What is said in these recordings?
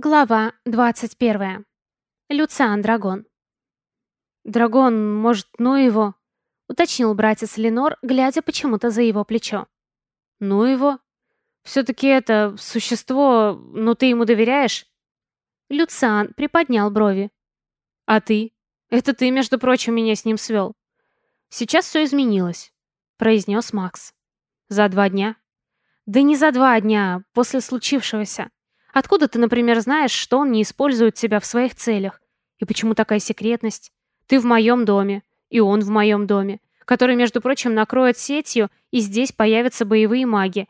Глава 21. Люциан Драгон. «Драгон, может, ну его?» — уточнил братец Ленор, глядя почему-то за его плечо. «Ну его? Все-таки это существо, ну ты ему доверяешь?» Люциан приподнял брови. «А ты? Это ты, между прочим, меня с ним свел». «Сейчас все изменилось», — произнес Макс. «За два дня?» «Да не за два дня, после случившегося. Откуда ты, например, знаешь, что он не использует тебя в своих целях? И почему такая секретность? Ты в моем доме, и он в моем доме, который, между прочим, накроет сетью, и здесь появятся боевые маги.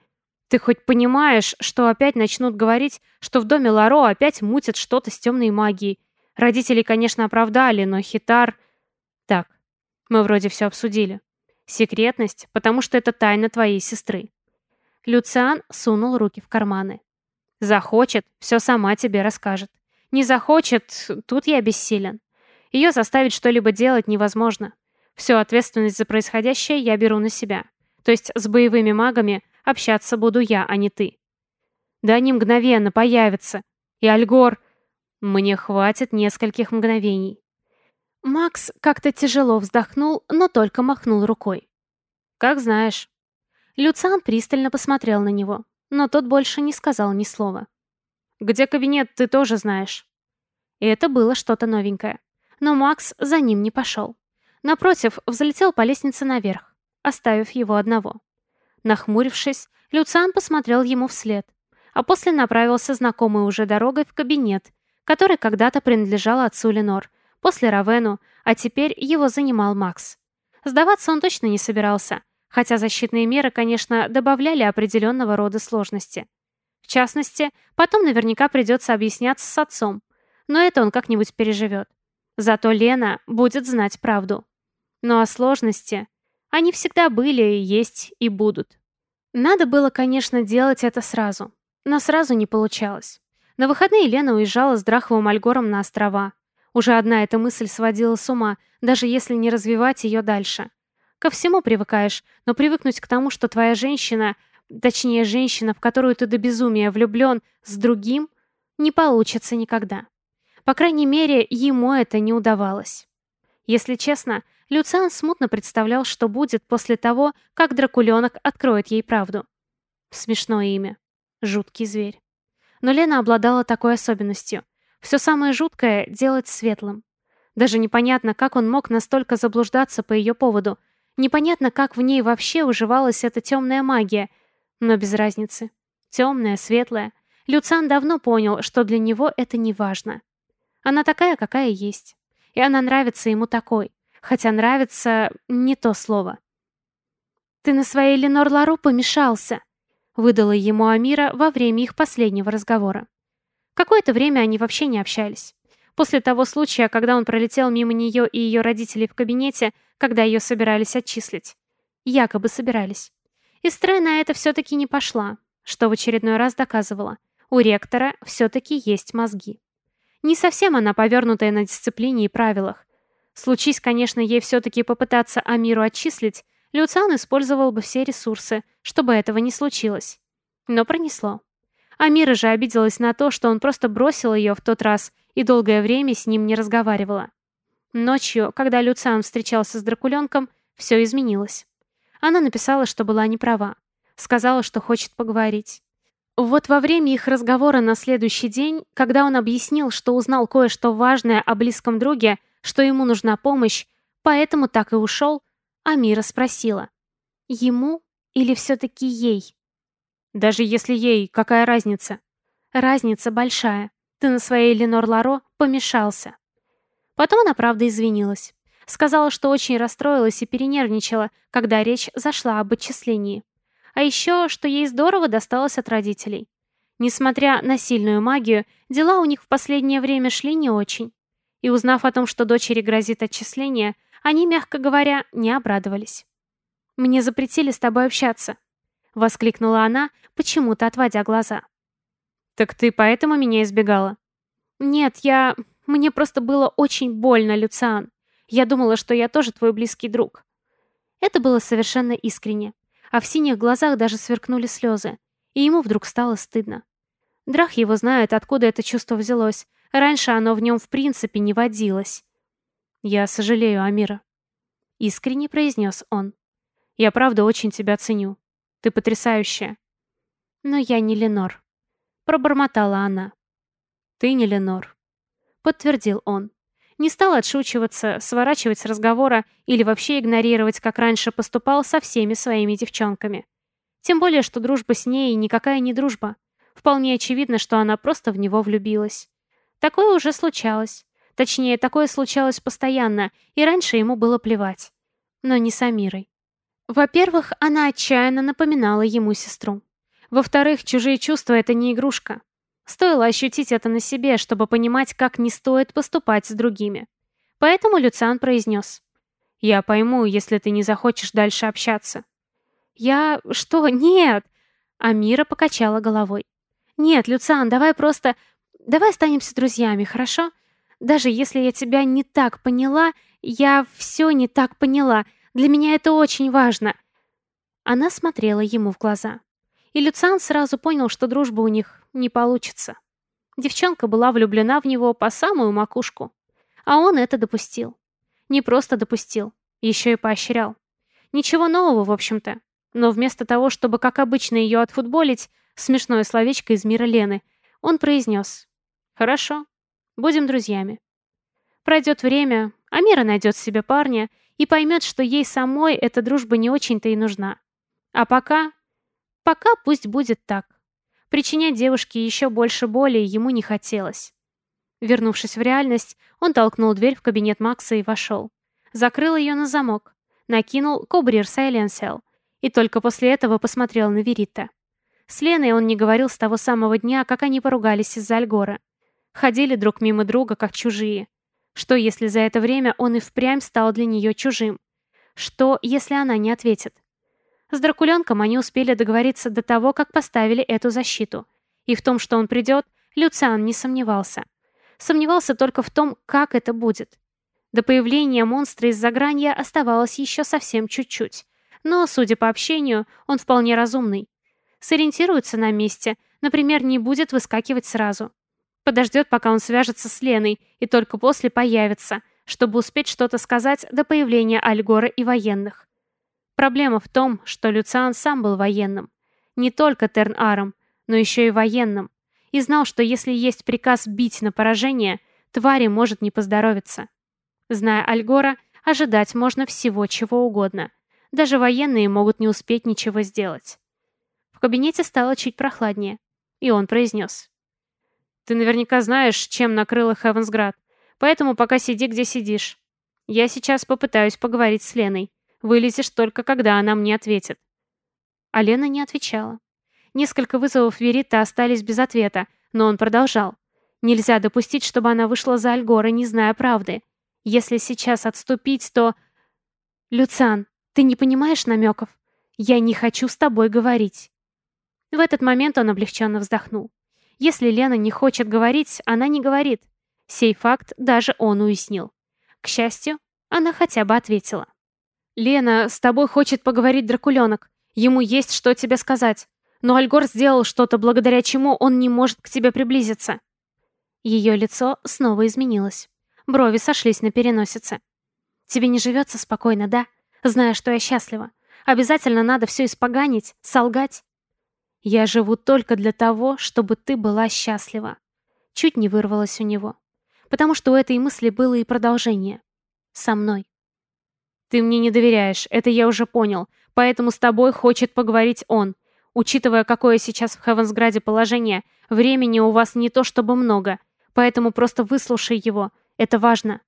Ты хоть понимаешь, что опять начнут говорить, что в доме Ларо опять мутят что-то с темной магией? Родители, конечно, оправдали, но Хитар... Так, мы вроде все обсудили. Секретность, потому что это тайна твоей сестры. Люциан сунул руки в карманы. Захочет, все сама тебе расскажет. Не захочет, тут я бессилен. Ее заставить что-либо делать невозможно. Всю ответственность за происходящее я беру на себя. То есть с боевыми магами общаться буду я, а не ты. Да они мгновенно появятся. И Альгор... Мне хватит нескольких мгновений. Макс как-то тяжело вздохнул, но только махнул рукой. Как знаешь. Люциан пристально посмотрел на него но тот больше не сказал ни слова. «Где кабинет, ты тоже знаешь». И это было что-то новенькое. Но Макс за ним не пошел. Напротив, взлетел по лестнице наверх, оставив его одного. Нахмурившись, Люциан посмотрел ему вслед, а после направился знакомой уже дорогой в кабинет, который когда-то принадлежал отцу Ленор, после Равену, а теперь его занимал Макс. Сдаваться он точно не собирался, Хотя защитные меры, конечно, добавляли определенного рода сложности. В частности, потом наверняка придется объясняться с отцом. Но это он как-нибудь переживет. Зато Лена будет знать правду. Ну а сложности, они всегда были, есть и будут. Надо было, конечно, делать это сразу. Но сразу не получалось. На выходные Лена уезжала с Драховым Альгором на острова. Уже одна эта мысль сводила с ума, даже если не развивать ее дальше. Ко всему привыкаешь, но привыкнуть к тому, что твоя женщина, точнее женщина, в которую ты до безумия влюблен, с другим, не получится никогда. По крайней мере, ему это не удавалось. Если честно, Люциан смутно представлял, что будет после того, как Дракуленок откроет ей правду. Смешное имя. Жуткий зверь. Но Лена обладала такой особенностью. Все самое жуткое делать светлым. Даже непонятно, как он мог настолько заблуждаться по ее поводу, Непонятно, как в ней вообще уживалась эта темная магия, но без разницы. Темная, светлая. Люциан давно понял, что для него это не важно. Она такая, какая есть. И она нравится ему такой. Хотя нравится не то слово. «Ты на своей Ленор Лару помешался», — выдала ему Амира во время их последнего разговора. Какое-то время они вообще не общались. После того случая, когда он пролетел мимо нее и ее родителей в кабинете, когда ее собирались отчислить. Якобы собирались. И Стре на это все-таки не пошла, что в очередной раз доказывала. У ректора все-таки есть мозги. Не совсем она повернутая на дисциплине и правилах. Случись, конечно, ей все-таки попытаться Амиру отчислить, Люциан использовал бы все ресурсы, чтобы этого не случилось. Но пронесло. Амира же обиделась на то, что он просто бросил ее в тот раз и долгое время с ним не разговаривала. Ночью, когда Люциан встречался с Дракуленком, все изменилось. Она написала, что была не права. Сказала, что хочет поговорить. Вот во время их разговора на следующий день, когда он объяснил, что узнал кое-что важное о близком друге, что ему нужна помощь, поэтому так и ушел, Амира спросила. Ему или все-таки ей? Даже если ей, какая разница? Разница большая. Ты на своей Ленор Ларо помешался. Потом она, правда, извинилась. Сказала, что очень расстроилась и перенервничала, когда речь зашла об отчислении. А еще, что ей здорово досталось от родителей. Несмотря на сильную магию, дела у них в последнее время шли не очень. И узнав о том, что дочери грозит отчисление, они, мягко говоря, не обрадовались. «Мне запретили с тобой общаться», — воскликнула она, почему-то отводя глаза. «Так ты поэтому меня избегала?» «Нет, я... Мне просто было очень больно, Люциан. Я думала, что я тоже твой близкий друг». Это было совершенно искренне. А в синих глазах даже сверкнули слезы. И ему вдруг стало стыдно. Драх его знает, откуда это чувство взялось. Раньше оно в нем в принципе не водилось. «Я сожалею, Амира», — искренне произнес он. «Я правда очень тебя ценю. Ты потрясающая». «Но я не Ленор», — пробормотала она. «Ты не Ленор», — подтвердил он. Не стал отшучиваться, сворачивать с разговора или вообще игнорировать, как раньше поступал со всеми своими девчонками. Тем более, что дружба с ней никакая не дружба. Вполне очевидно, что она просто в него влюбилась. Такое уже случалось. Точнее, такое случалось постоянно, и раньше ему было плевать. Но не с Амирой. Во-первых, она отчаянно напоминала ему сестру. Во-вторых, чужие чувства — это не игрушка. Стоило ощутить это на себе, чтобы понимать, как не стоит поступать с другими. Поэтому Люциан произнес. «Я пойму, если ты не захочешь дальше общаться». «Я... что? Нет!» Амира покачала головой. «Нет, Люциан, давай просто... Давай останемся друзьями, хорошо? Даже если я тебя не так поняла, я все не так поняла. Для меня это очень важно». Она смотрела ему в глаза. И Люциан сразу понял, что дружба у них не получится. Девчонка была влюблена в него по самую макушку. А он это допустил. Не просто допустил, еще и поощрял. Ничего нового, в общем-то. Но вместо того, чтобы, как обычно, ее отфутболить, смешное словечко из мира Лены, он произнес «Хорошо, будем друзьями». Пройдет время, Амира найдет себе парня и поймет, что ей самой эта дружба не очень-то и нужна. А пока... Пока пусть будет так. Причинять девушке еще больше боли ему не хотелось. Вернувшись в реальность, он толкнул дверь в кабинет Макса и вошел. Закрыл ее на замок, накинул Кобрир Сайленсел и только после этого посмотрел на Верита. С Леной он не говорил с того самого дня, как они поругались из-за Альгора. Ходили друг мимо друга, как чужие. Что, если за это время он и впрямь стал для нее чужим? Что, если она не ответит? С Дракуленком они успели договориться до того, как поставили эту защиту. И в том, что он придет, Люциан не сомневался. Сомневался только в том, как это будет. До появления монстра из загранья оставалось еще совсем чуть-чуть. Но, судя по общению, он вполне разумный. Сориентируется на месте, например, не будет выскакивать сразу. Подождет, пока он свяжется с Леной, и только после появится, чтобы успеть что-то сказать до появления Альгора и военных. Проблема в том, что Люциан сам был военным. Не только Терн-Аром, но еще и военным. И знал, что если есть приказ бить на поражение, твари может не поздоровиться. Зная Альгора, ожидать можно всего чего угодно. Даже военные могут не успеть ничего сделать. В кабинете стало чуть прохладнее, и он произнес. «Ты наверняка знаешь, чем накрыла Хевенсград, поэтому пока сиди, где сидишь. Я сейчас попытаюсь поговорить с Леной. Вылезешь только, когда она мне ответит». А Лена не отвечала. Несколько вызовов Верита остались без ответа, но он продолжал. Нельзя допустить, чтобы она вышла за Альгора, не зная правды. Если сейчас отступить, то... Люциан, ты не понимаешь намеков? Я не хочу с тобой говорить. В этот момент он облегченно вздохнул. Если Лена не хочет говорить, она не говорит. Сей факт даже он уяснил. К счастью, она хотя бы ответила. «Лена, с тобой хочет поговорить Дракуленок. Ему есть что тебе сказать. Но Альгор сделал что-то, благодаря чему он не может к тебе приблизиться». Ее лицо снова изменилось. Брови сошлись на переносице. «Тебе не живется спокойно, да?» зная, что я счастлива. Обязательно надо все испоганить, солгать. Я живу только для того, чтобы ты была счастлива. Чуть не вырвалось у него. Потому что у этой мысли было и продолжение. Со мной. Ты мне не доверяешь, это я уже понял. Поэтому с тобой хочет поговорить он. Учитывая, какое сейчас в Хевенсграде положение, времени у вас не то чтобы много. Поэтому просто выслушай его. Это важно.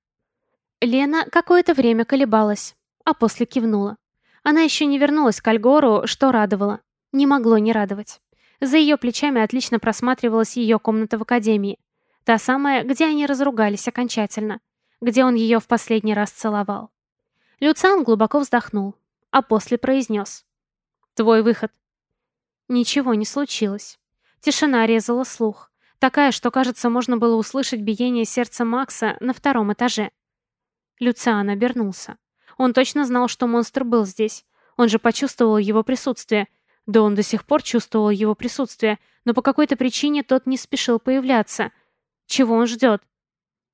Лена какое-то время колебалась а после кивнула. Она еще не вернулась к Альгору, что радовало. Не могло не радовать. За ее плечами отлично просматривалась ее комната в академии. Та самая, где они разругались окончательно. Где он ее в последний раз целовал. Люциан глубоко вздохнул, а после произнес. «Твой выход». Ничего не случилось. Тишина резала слух. Такая, что, кажется, можно было услышать биение сердца Макса на втором этаже. Люциан обернулся. Он точно знал, что монстр был здесь. Он же почувствовал его присутствие. Да он до сих пор чувствовал его присутствие, но по какой-то причине тот не спешил появляться. Чего он ждет?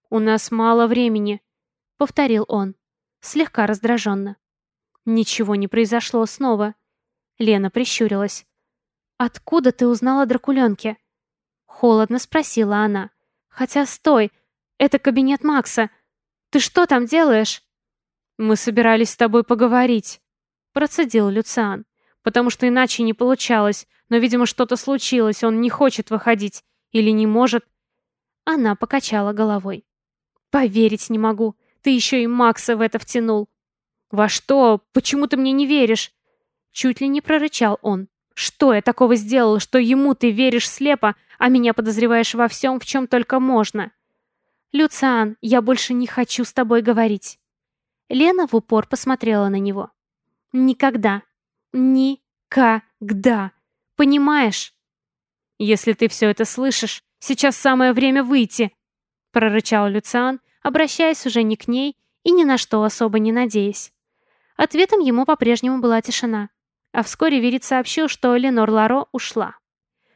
«У нас мало времени», — повторил он, слегка раздраженно. Ничего не произошло снова. Лена прищурилась. «Откуда ты узнала о Дракуленке?» Холодно спросила она. «Хотя стой, это кабинет Макса. Ты что там делаешь?» «Мы собирались с тобой поговорить», — процедил Люциан. «Потому что иначе не получалось, но, видимо, что-то случилось, он не хочет выходить. Или не может». Она покачала головой. «Поверить не могу. Ты еще и Макса в это втянул». «Во что? Почему ты мне не веришь?» Чуть ли не прорычал он. «Что я такого сделал, что ему ты веришь слепо, а меня подозреваешь во всем, в чем только можно?» «Люциан, я больше не хочу с тобой говорить». Лена в упор посмотрела на него. «Никогда. Никогда. Понимаешь?» «Если ты все это слышишь, сейчас самое время выйти», прорычал Люциан, обращаясь уже не к ней и ни на что особо не надеясь. Ответом ему по-прежнему была тишина. А вскоре Верит сообщил, что Ленор Ларо ушла.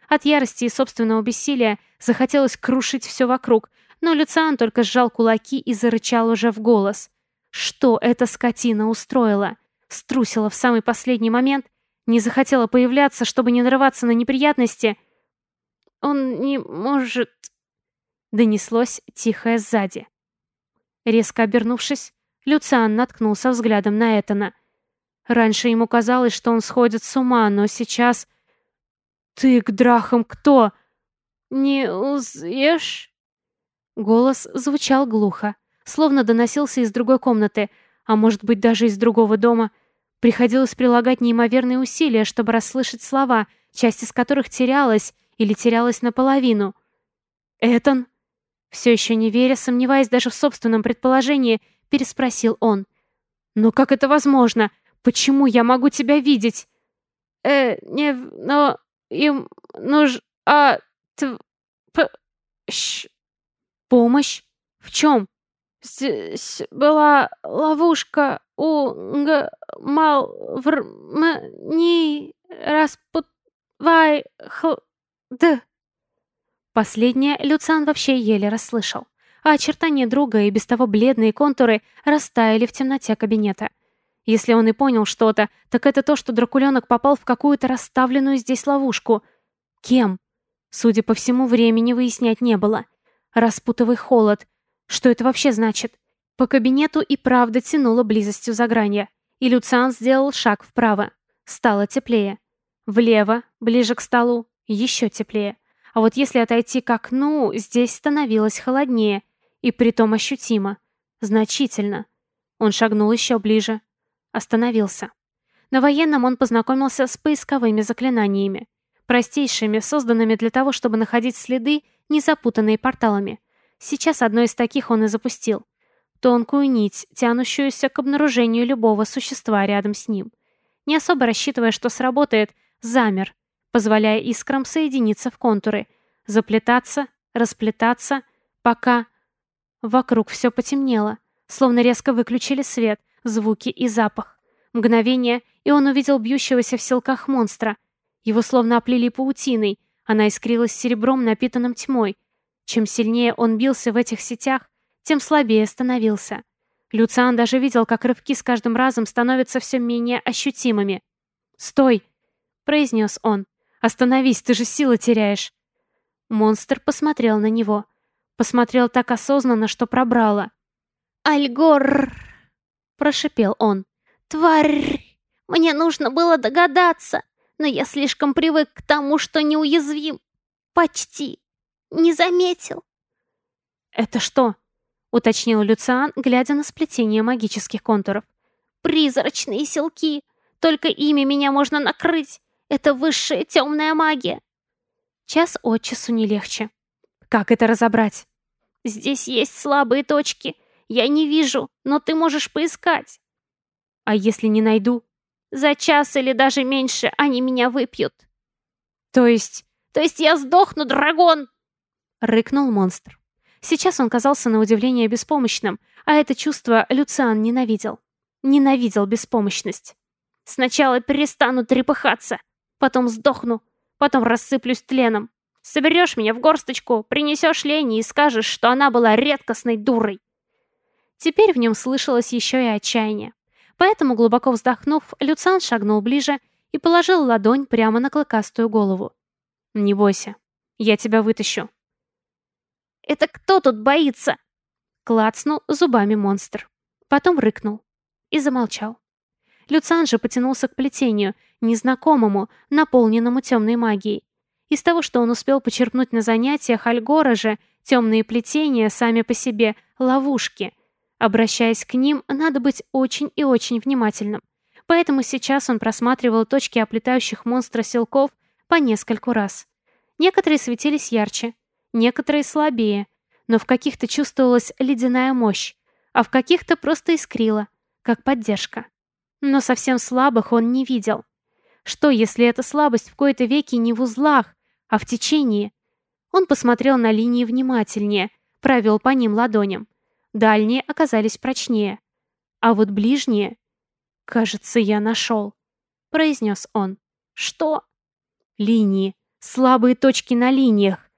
От ярости и собственного бессилия захотелось крушить все вокруг, но Люциан только сжал кулаки и зарычал уже в голос. Что эта скотина устроила? Струсила в самый последний момент? Не захотела появляться, чтобы не нарываться на неприятности? Он не может... Донеслось тихое сзади. Резко обернувшись, Люциан наткнулся взглядом на Этана. Раньше ему казалось, что он сходит с ума, но сейчас... «Ты к драхам кто?» «Не узешь?» Голос звучал глухо, словно доносился из другой комнаты, а может быть даже из другого дома. Приходилось прилагать неимоверные усилия, чтобы расслышать слова, часть из которых терялась или терялась наполовину. «Этан?» Все еще не веря, сомневаясь даже в собственном предположении, переспросил он. «Но как это возможно? Почему я могу тебя видеть?» «Э, не, но им нуж... а... т... п... щ...» «Помощь? В чем?» «Здесь была ловушка у г... мал... вр... м... ни... распутвай... хл... д...» Последнее Люциан вообще еле расслышал а очертания друга и без того бледные контуры растаяли в темноте кабинета. Если он и понял что-то, так это то, что дракуленок попал в какую-то расставленную здесь ловушку. Кем? Судя по всему, времени выяснять не было. Распутовый холод. Что это вообще значит? По кабинету и правда тянуло близостью за гранья. И Люциан сделал шаг вправо. Стало теплее. Влево, ближе к столу, еще теплее. А вот если отойти к окну, здесь становилось холоднее. И притом ощутимо. Значительно. Он шагнул еще ближе. Остановился. На военном он познакомился с поисковыми заклинаниями. Простейшими, созданными для того, чтобы находить следы, не запутанные порталами. Сейчас одно из таких он и запустил. Тонкую нить, тянущуюся к обнаружению любого существа рядом с ним. Не особо рассчитывая, что сработает, замер, позволяя искрам соединиться в контуры, заплетаться, расплетаться, пока Вокруг все потемнело, словно резко выключили свет, звуки и запах. Мгновение, и он увидел бьющегося в селках монстра. Его словно оплели паутиной, она искрилась серебром, напитанным тьмой. Чем сильнее он бился в этих сетях, тем слабее становился. Люциан даже видел, как рывки с каждым разом становятся все менее ощутимыми. «Стой!» — произнес он. «Остановись, ты же силы теряешь!» Монстр посмотрел на него. Посмотрел так осознанно, что пробрало. «Альгор!» — прошипел он. «Тварь! Мне нужно было догадаться, но я слишком привык к тому, что неуязвим. Почти. Не заметил». «Это что?» — уточнил Люциан, глядя на сплетение магических контуров. «Призрачные селки. Только ими меня можно накрыть. Это высшая темная магия». Час от часу не легче. Как это разобрать? Здесь есть слабые точки. Я не вижу, но ты можешь поискать. А если не найду? За час или даже меньше они меня выпьют. То есть... То есть я сдохну, дракон! Рыкнул монстр. Сейчас он казался на удивление беспомощным, а это чувство Люциан ненавидел. Ненавидел беспомощность. Сначала перестану трепыхаться, потом сдохну, потом рассыплюсь тленом. Соберешь меня в горсточку, принесешь Лене и скажешь, что она была редкостной дурой. Теперь в нем слышалось еще и отчаяние. Поэтому, глубоко вздохнув, Люциан шагнул ближе и положил ладонь прямо на клыкастую голову. «Не бойся, я тебя вытащу». «Это кто тут боится?» Клацнул зубами монстр. Потом рыкнул и замолчал. Люциан же потянулся к плетению, незнакомому, наполненному темной магией. Из того, что он успел почерпнуть на занятиях Альгора же, темные плетения сами по себе — ловушки. Обращаясь к ним, надо быть очень и очень внимательным. Поэтому сейчас он просматривал точки оплетающих монстра силков по нескольку раз. Некоторые светились ярче, некоторые слабее, но в каких-то чувствовалась ледяная мощь, а в каких-то просто искрила, как поддержка. Но совсем слабых он не видел. Что, если эта слабость в кои-то веки не в узлах, а в течении. Он посмотрел на линии внимательнее, провел по ним ладоням. Дальние оказались прочнее. А вот ближние... «Кажется, я нашел», — произнес он. «Что?» «Линии. Слабые точки на линиях».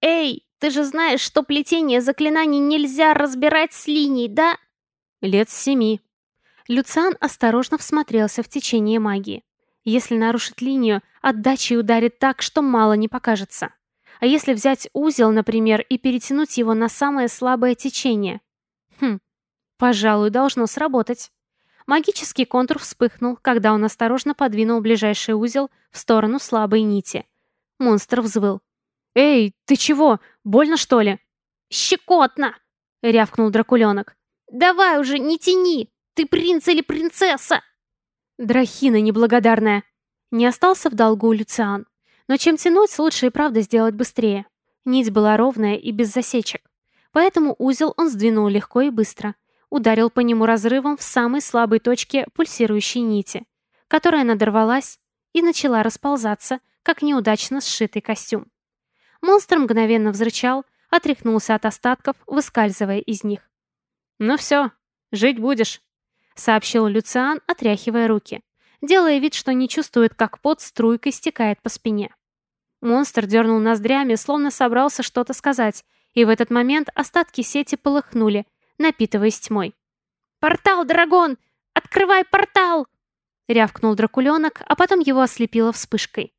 «Эй, ты же знаешь, что плетение заклинаний нельзя разбирать с линий, да?» «Лет семи». Люциан осторожно всмотрелся в течение магии. Если нарушить линию, отдачей ударит так, что мало не покажется. А если взять узел, например, и перетянуть его на самое слабое течение? Хм, пожалуй, должно сработать. Магический контур вспыхнул, когда он осторожно подвинул ближайший узел в сторону слабой нити. Монстр взвыл. «Эй, ты чего? Больно, что ли?» «Щекотно!» — рявкнул дракуленок. «Давай уже, не тяни! Ты принц или принцесса?» Драхина неблагодарная. Не остался в долгу Люциан. Но чем тянуть, лучше и правда сделать быстрее. Нить была ровная и без засечек. Поэтому узел он сдвинул легко и быстро. Ударил по нему разрывом в самой слабой точке пульсирующей нити, которая надорвалась и начала расползаться, как неудачно сшитый костюм. Монстр мгновенно взрычал, отряхнулся от остатков, выскальзывая из них. «Ну все, жить будешь», сообщил Люциан, отряхивая руки, делая вид, что не чувствует, как пот струйкой стекает по спине. Монстр дернул ноздрями, словно собрался что-то сказать, и в этот момент остатки сети полыхнули, напитываясь тьмой. «Портал, Драгон! Открывай портал!» рявкнул дракуленок, а потом его ослепило вспышкой.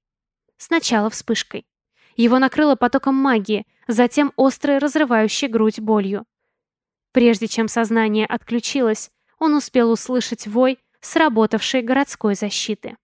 Сначала вспышкой. Его накрыло потоком магии, затем острой разрывающей грудь болью. Прежде чем сознание отключилось, он успел услышать вой сработавшей городской защиты.